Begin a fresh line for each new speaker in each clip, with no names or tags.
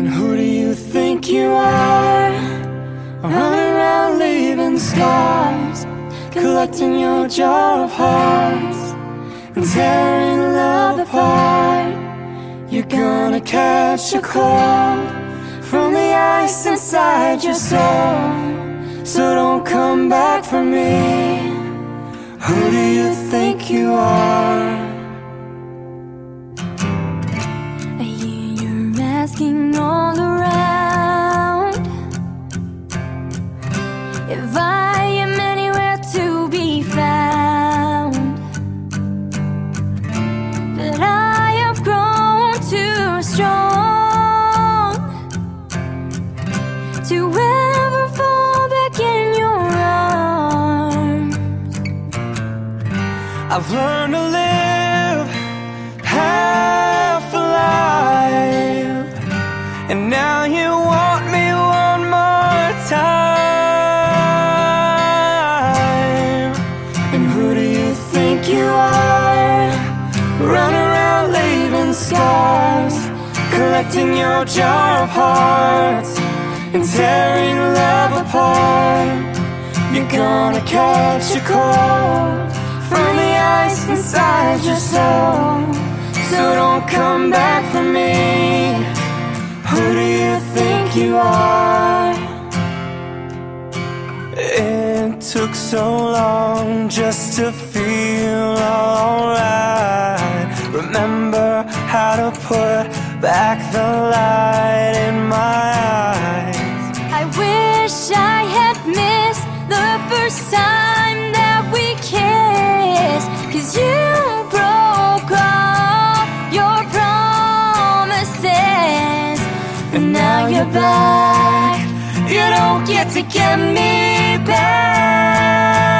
And
who do you think you are? Running around leaving scars, collecting your jar of hearts, and tearing love apart. You're gonna catch a cold from the ice inside your soul. So don't come back for me. Who do you think you are?
You're all around if I am anywhere to be found. But I have grown too strong to ever fall back in your arms.
I've learned to live collecting your jar of hearts, and tearing love apart. You're gonna catch a cold from the ice inside your soul. So don't come back for me. Who do you think you are? It took so long just to feel alright. Remember how to put back the light in my eyes.
I wish I had missed the first time that we kissed. Cause you broke all your promises. And now you're back. You don't get to get me back.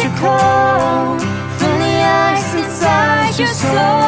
A cold from the ice inside your soul.